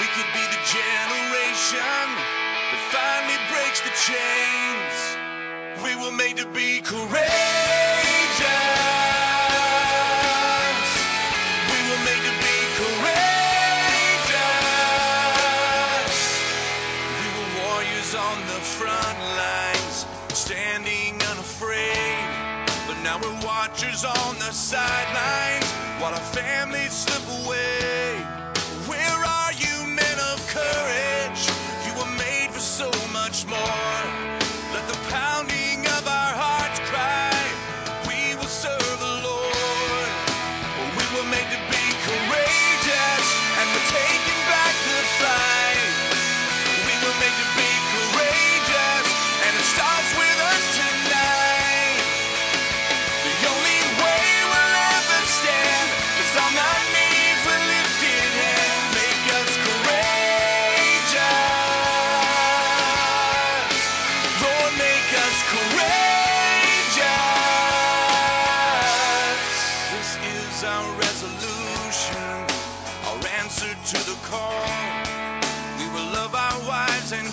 We could be the generation that finally breaks the chains. We were made to be courageous. front lines, standing unafraid. But now we're watchers on the sidelines while our families slip away. much more.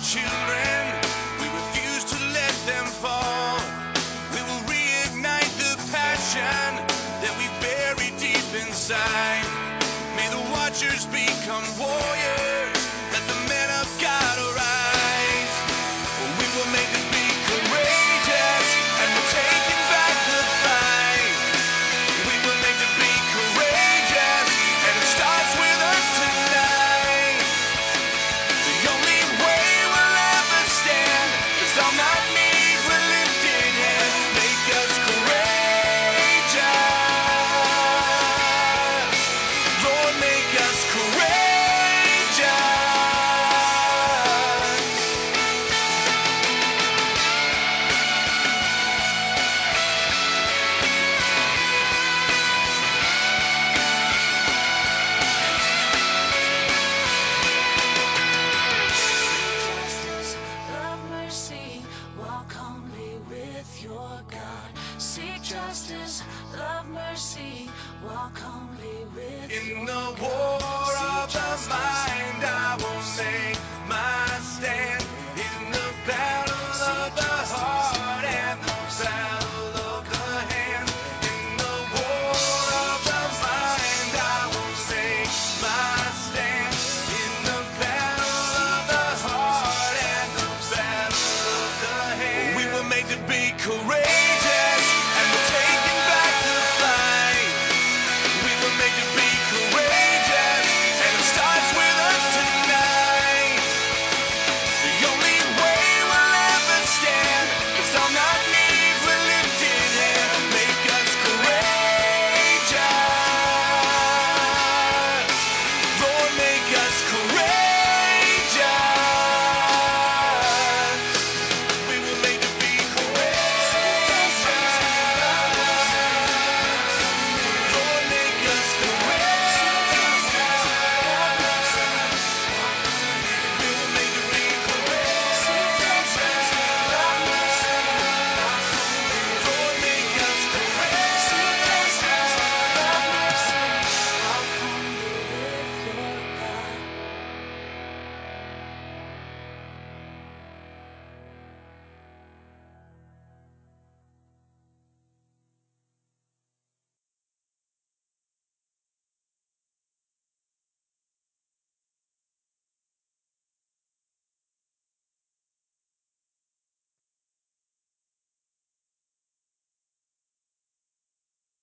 children. We refuse to let them fall. We will reignite the passion that we bury deep inside. May the watchers become warriors. justice, love, mercy, walk only with In the war of the mind.